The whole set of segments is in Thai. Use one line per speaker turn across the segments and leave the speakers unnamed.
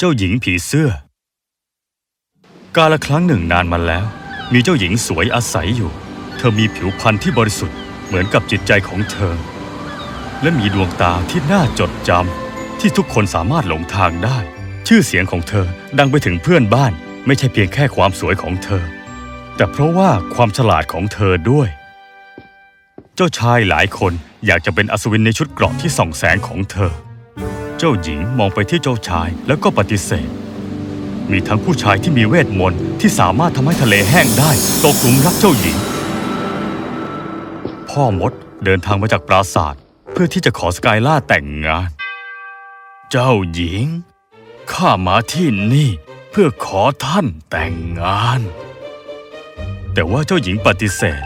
เจ้าหญิงผีเสื้อ กาละครั้งหนึ่งนานมาแล้ว มีเจ้าหญิงสวยอาศัยอยู่ เธอมีผิวพรรณที่บริสุทธิ์เหมือนกับจิตใจของเธอ และมีดวงตาที่น่าจดจำที่ทุกคนสามารถหลงทางได้ ชื่อเสียงของเธอดังไปถึงเพื่อนบ้าน ไม่ใช่เพียงแค่ความสวยของเธอ แต่เพราะว่าความฉลาดของเธอด้วย เจ้าชายหลายคนอยากจะเป็นอัศวินในชุดเกราะที่ส่องแสงของเธอ เจ้าหญิงมองไปที่เจ้าชายแล้วก็ปฏิเสธ มีทั้งผู้ชายที่มีเวทมนต์ที่สามารถทำให้ทะเลแห้งได้ตกหลุมรักเจ้าหญิง พ่อมดเดินทางมาจากปราสาท เพื่อที่จะขอสกายล่าแต่งงาน เจ้าหญิง ข้ามาที่นี่เพื่อขอท่านแต่งงาน แต่ว่าเจ้าหญิงปฏิเสธ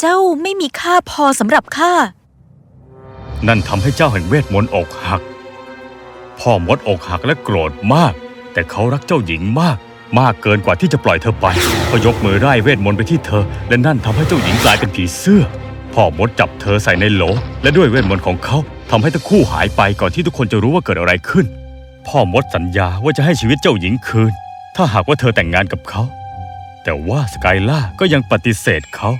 เจ้าไม่มีค่าพอสำหรับข้า
นั่นทำให้เจ้าแห่งเวทมนต์อกหัก พ่อมดอกหักและโกรธมาก แต่เขารักเจ้าหญิงมาก มากเกินกว่าที่จะปล่อยเธอไปเขายกมือไล่เวทมนต์ไปที่เธอ และนั่นทำให้เจ้าหญิงกลายเป็นผีเสื้อ พ่อมดจับเธอใส่ในโหล และด้วยเวทมนต์ของเขาทำให้ทั้งคู่หายไปก่อนที่ทุกคนจะรู้ว่าเกิดอะไรขึ้น พ่อมดสัญญาว่าจะให้ชีวิตเจ้าหญิงคืน ถ้าหากว่าเธอแต่งงานกับเขา แต่ว่าสกายล่าก็ยังปฏิเสธเขา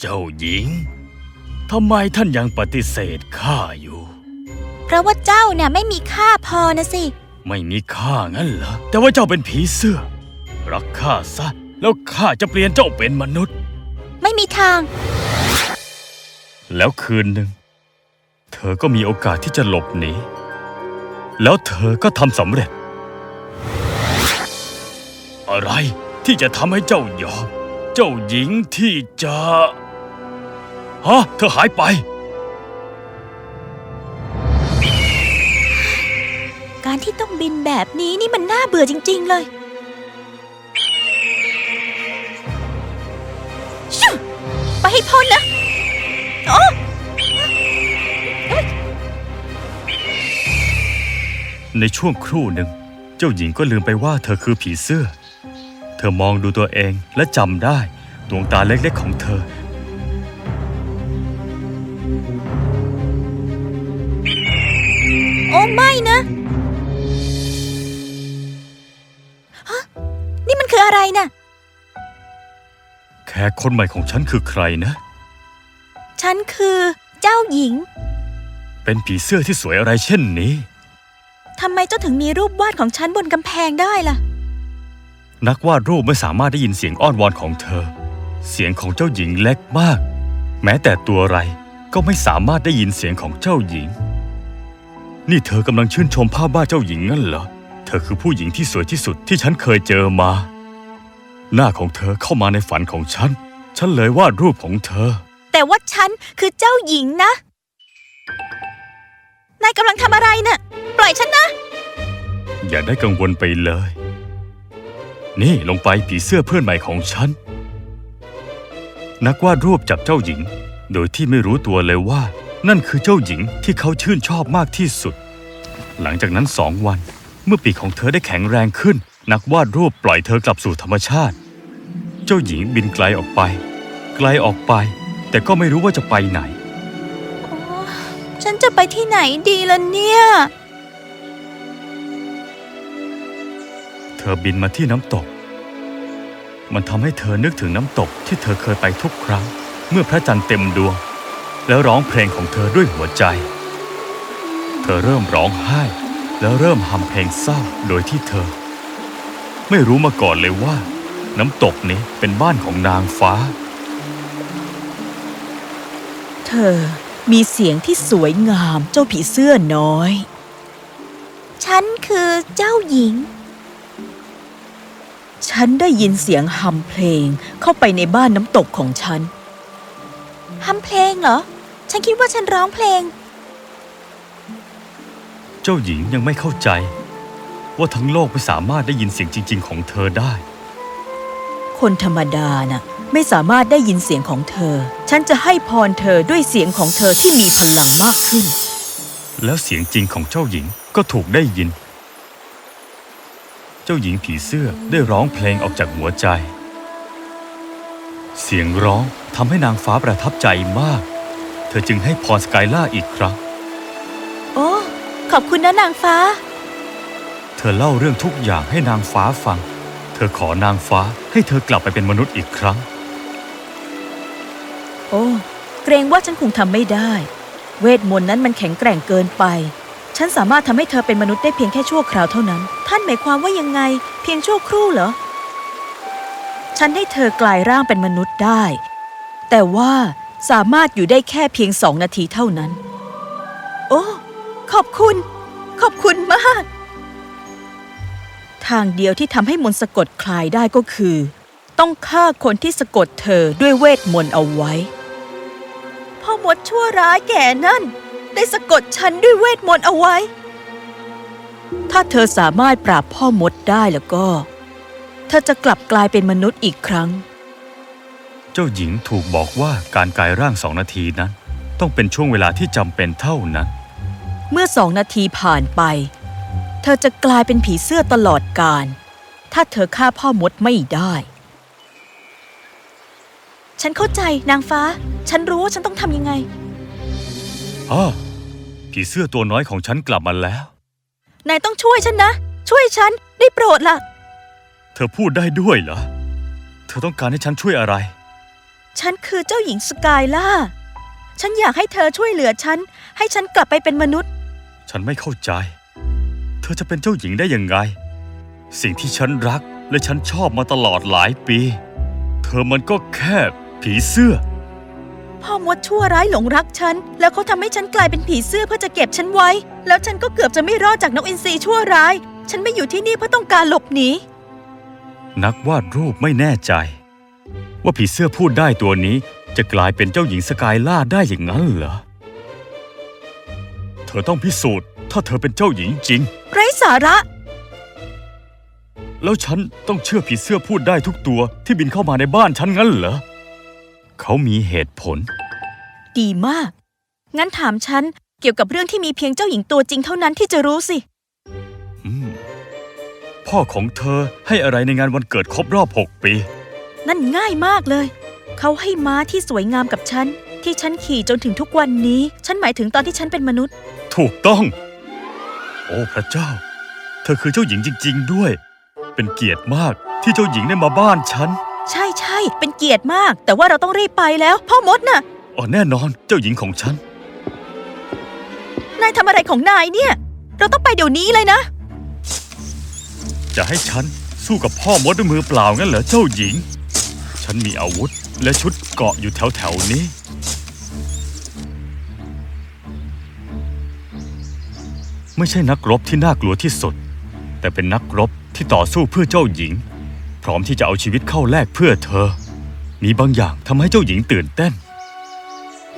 เจ้าหญิง ทำไมท่านยังปฏิเสธข้าอยู่
เพราะว่าเจ้าเนี่ยไม่มีค่าพอนะสิ
ไม่มีค่างั้นเหรอ แต่ว่าเจ้าเป็นผีเสื้อ รักข้าซะ แล้วข้าจะเปลี่ยนเจ้าเป็นมนุษย์
ไม่มีทาง
แล้วคืนหนึ่ง เธอก็มีโอกาสที่จะหลบหนี แล้วเธอก็ทำสำเร็จ อะไรที่จะทำให้เจ้ายอม เจ้าหญิงที่จะ ฮะ เธอหายไป
การที่ต้องบินแบบนี้นี่มันน่าเบื่อจริง ๆ เลยชิไปให้พ้นนะโอ้
ในช่วงครู่หนึ่ง เจ้าหญิงก็ลืมไปว่าเธอคือผีเสื้อ เธอมองดูตัวเองและจำได้ ดวงตาเล็กๆของเธอ
นี่มันคืออะไรน่ะ
แขกคนใหม่ของฉันคือใครนะ
ฉันคือเจ้าหญิง
เป็นผีเสื้อที่สวยอะไรเช่นนี้
ทำไมเจ้าถึงมีรูปวาดของฉันบนกำแพงได้ล่ะ
นักวาดรูปไม่สามารถได้ยินเสียงอ้อนวอนของเธอ เสียงของเจ้าหญิงเล็กมาก แม้แต่ตัวอะไรก็ไม่สามารถได้ยินเสียงของเจ้าหญิง นี่เธอกำลังชื่นชมภาพวาดเจ้าหญิงงั้นเหรอ เธอคือผู้หญิงที่สวยที่สุดที่ฉันเคยเจอมา หน้าของเธอเข้ามาในฝันของฉัน ฉันเลยวาดรูปของเธอ
แต่ว่าฉันคือเจ้าหญิงนะ นายกำลังทำอะไรน่ะ ปล่อยฉันนะ
อย่าได้กังวลไปเลย นี่ลงไปผีเสื้อเพื่อนใหม่ของฉัน นักวาดรูปจับเจ้าหญิง โดยที่ไม่รู้ตัวเลยว่า นั่นคือเจ้าหญิงที่เขาชื่นชอบมากที่สุด หลังจากนั้นสองวัน เมื่อปีกของเธอได้แข็งแรงขึ้น นักวาดรูปปล่อยเธอกลับสู่ธรรมชาติ เจ้าหญิงบินไกลออกไป ไกลออกไป แต่ก็ไม่รู้ว่าจะไปไหน
ฉันจะไปที่ไหนดีล่ะเนี่ย
เธอบินมาที่น้ำตก มันทำให้เธอนึกถึงน้ำตกที่เธอเคยไปทุกครั้ง เมื่อพระจันทร์เต็มดวง แล้วร้องเพลงของเธอด้วยหัวใจ เธอเริ่มร้องไห้ แล้วเริ่มฮัมเพลงเศร้าโดยที่เธอ ไม่รู้มาก่อนเลยว่า น้ำตกนี้เป็นบ้านของนางฟ้า
เธอมีเสียงที่สวยงามเจ้าผีเสื้อน้อย ฉันคือเจ้าหญิง ฉันได้ยินเสียงฮัมเพลงเข้าไปในบ้านน้ำตกของฉันฮัมเพลงเหรอ ฉันคิดว่าฉันร้องเพลง
เจ้าหญิงยังไม่เข้าใจ ว่าทั้งโลกไม่สามารถได้ยินเสียงจริง ๆ ของเธอได้
คนธรรมดาน่ะ ไม่สามารถได้ยินเสียงของเธอ ฉันจะให้พรเธอด้วยเสียงของเธอที่มีพลังมากขึ้น
แล้วเสียงจริงของเจ้าหญิงก็ถูกได้ยิน เจ้าหญิงผีเสื้อได้ร้องเพลงออกจากหัวใจ เสียงร้องทำให้นางฟ้าประทับใจมาก เธอจึงให้พรสกายล่าอีกครั้ง
โอ้ ขอบคุณนะนางฟ้า
เธอเล่าเรื่องทุกอย่างให้นางฟ้าฟัง เธอขอนางฟ้าให้เธอกลับไปเป็นมนุษย์อีกครั้ง
โอ้เกรงว่าฉันคงทำไม่ได้ เวทมนต์นั้นมันแข็งแกร่งเกินไป ฉันสามารถทำให้เธอเป็นมนุษย์ได้เพียงแค่ชั่วคราวเท่านั้น ท่านหมายความว่ายังไง เพียงชั่วครู่เหรอ ฉันให้เธอกลายร่างเป็นมนุษย์ได้ แต่ว่าสามารถอยู่ได้แค่เพียงสองนาทีเท่านั้น โอ้ ขอบคุณ ขอบคุณมาก ทางเดียวที่ทำให้มนต์สะกดคลายได้ก็คือ ต้องฆ่าคนที่สะกดเธอด้วยเวทมนต์เอาไว้ พ่อมดชั่วร้ายแก่นั่น ได้สะกดฉันด้วยเวทมนต์เอาไว้ ถ้าเธอสามารถปราบพ่อมดได้แล้วก็ เธอจะกลับกลายเป็นมนุษย์อีกครั้ง
เจ้าหญิงถูกบอกว่าการกลายร่างสองนาทีนั้น ต้องเป็นช่วงเวลาที่จำเป็นเท่านั้น
เมื่อสองนาทีผ่านไปเธอจะกลายเป็นผีเสื้อตลอดกาล ถ้าเธอฆ่าพ่อมดไม่ได้ ฉันเข้าใจนางฟ้า ฉันรู้ว่าฉันต้องทำยังไง
อ้อผีเสื้อตัวน้อยของฉันกลับมาแล้ว
นายต้องช่วยฉันนะ ช่วยฉัน ได้โปรดล่ะ
เธอพูดได้ด้วยเหรอ เธอต้องการให้ฉันช่วยอะไร
ฉันคือเจ้าหญิงสกายล่า ฉันอยากให้เธอช่วยเหลือฉัน ให้ฉันกลับไปเป็นมนุษย์
ฉันไม่เข้าใจเธอจะเป็นเจ้าหญิงได้ยังไง สิ่งที่ฉันรักและฉันชอบมาตลอดหลายปี เธอมันก็แค่ผีเสื้อ
พ่อมดชั่วร้ายหลงรักฉัน แล้วเขาทำให้ฉันกลายเป็นผีเสื้อเพื่อจะเก็บฉันไว้ แล้วฉันก็เกือบจะไม่รอดจากนกอินทรีชั่วร้าย ฉันไม่อยู่ที่นี่เพื่อต้องการหลบหนี
นักวาดรูปไม่แน่ใจ ว่าผีเสื้อพูดได้ตัวนี้จะกลายเป็นเจ้าหญิงสกายล่าได้อย่างนั้นเหรอ เธอต้องพิสูจน์ ถ้าเธอเป็นเจ้าหญิงจริง
ไร้สาระ
แล้วฉันต้องเชื่อผีเสื้อพูดได้ทุกตัวที่บินเข้ามาในบ้านฉันงั้นเหรอ เขามีเหตุผล
ดีมาก งั้นถามฉันเกี่ยวกับเรื่องที่มีเพียงเจ้าหญิงตัวจริงเท่านั้นที่จะรู้สิ
อืม พ่อของเธอให้อะไรในงานวันเกิดครบรอบหกปี
นั่นง่ายมากเลย เขาให้ม้าที่สวยงามกับฉัน ที่ฉันขี่จนถึงทุกวันนี้ ฉันหมายถึงตอนที่ฉันเป็นมนุษย์
ถูกต้อง โอ้พระเจ้า เธอคือเจ้าหญิงจริง ๆ ด้วย เป็นเกียรติมากที่เจ้าหญิงได้มาบ้านฉัน
ใช่ใช่เป็นเกียรติมาก แต่ว่าเราต้องรีบไปแล้ว พ่อมดน่ะ
อ๋อแน่นอนเจ้าหญิงของฉัน
นายทำอะไรของนายเนี่ย เราต้องไปเดี๋ยวนี้เลยนะ
จะให้ฉันสู้กับพ่อมดด้วยมือเปล่างั้นเหรอเจ้าหญิง ฉันมีอาวุธและชุดเกราะอยู่แถวๆนี้ ไม่ใช่นักรบที่น่ากลัวที่สุด แต่เป็นนักรบที่ต่อสู้เพื่อเจ้าหญิง พร้อมที่จะเอาชีวิตเข้าแลกเพื่อเธอ มีบางอย่างทำให้เจ้าหญิงตื่นเต้น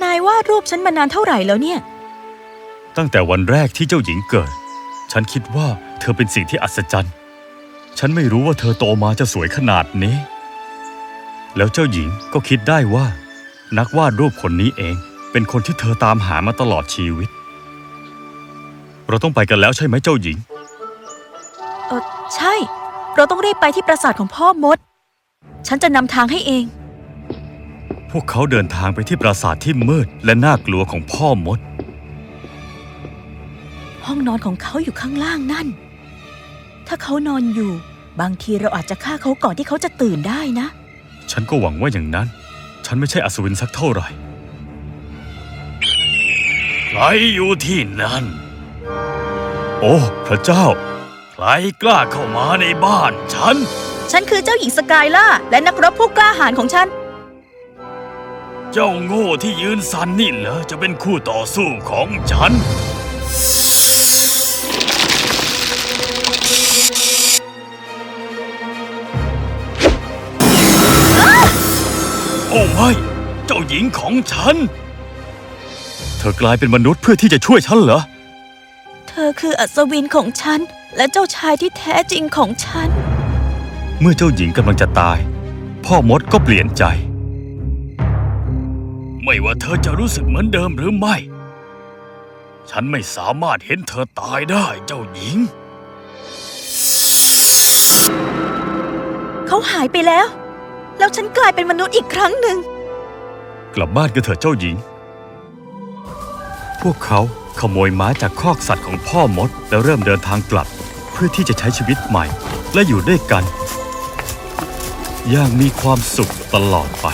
นายวาดรูปฉันมานานเท่าไหร่แล้วเนี่ย
ตั้งแต่วันแรกที่เจ้าหญิงเกิด ฉันคิดว่าเธอเป็นสิ่งที่อัศจรรย์ ฉันไม่รู้ว่าเธอโตมาจะสวยขนาดนี้ แล้วเจ้าหญิงก็คิดได้ว่า นักวาดรูปคนนี้เอง เป็นคนที่เธอตามหามาตลอดชีวิต เราต้องไปกันแล้วใช่ไหมเจ้าหญิง
เออใช่ เราต้องรีบไปที่ปราสาทของพ่อมด ฉันจะนำทางให้เอง
พวกเขาเดินทางไปที่ปราสาทที่มืดและน่ากลัวของพ่อมด
ห้องนอนของเขาอยู่ข้างล่างนั่น ถ้าเขานอนอยู่ บางทีเราอาจจะฆ่าเขาก่อนที่เขาจะตื่นได้นะ
ฉันก็หวังว่าอย่างนั้น ฉันไม่ใช่อัศวินสักเท่าไหร่ ใครอยู่ที่นั่น โอ้ พระเจ้า ใครกล้าเข้ามาในบ้านฉัน
ฉันคือเจ้าหญิงสกายล่า และนักรบผู้กล้าหาญของฉัน
เจ้าโง่ที่ยืนสันนี่เหรอจะเป็นคู่ต่อสู้ของฉัน โอ้ไม่ เจ้าหญิงของฉัน เธอกลายเป็นมนุษย์เพื่อที่จะช่วยฉันเหรอ
เธ อคืออัศวินของฉัน และเจ้าชายที่แท้จริงของฉัน
เมื่อเจ้าหญิงกำลังจะตาย พ่อมดก็เปลี่ยนใจ ไม่ว่าเธอจะรู้สึกเหมือนเดิมหรือไม่ ฉันไม่สามารถเห็นเธอตายได้เจ้าหญิง
เขาหายไปแล้ว แล้วฉันกลายเป็นมนุษย์อีกครั้งหนึ่ง
กลับบ้านกันเถอะเจ้าหญิง พวกเขาขโมยม้าจากคอกสัตว์ของพ่อมด แล้วเริ่มเดินทางกลับ เพื่อที่จะใช้ชีวิตใหม่ และอยู่ด้วยกัน อย่างมีความสุขตลอดไป